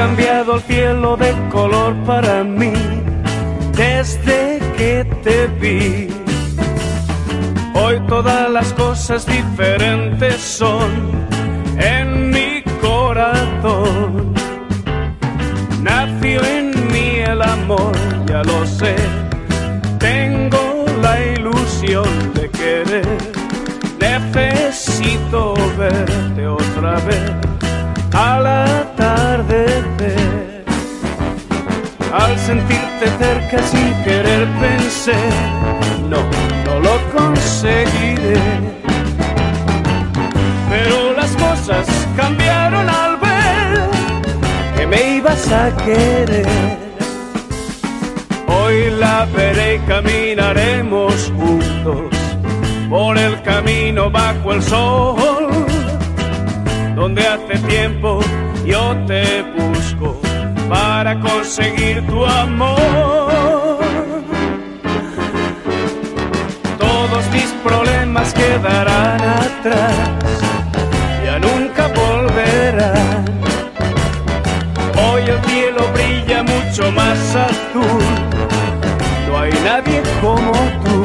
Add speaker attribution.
Speaker 1: cambiado el cielo de color para mí desde que te vi. Hoy todas las cosas diferentes son en mi corazón. Nació en mí el amor, ya lo sé. Tengo la ilusión de querer. Necesito verte otra vez al atardecer. Al sentirte cerca sin querer pensé, no, no lo conseguiré. Pero las cosas cambiaron al ver que me ibas a querer. Hoy la veré y caminaremos juntos por el camino bajo el sol, donde hace tiempo yo te busco para conseguir tu amor. Todos mis problemas quedarán atrás, ya nunca volverán. Hoy el cielo brilla mucho más azul, no hay nadie como tú.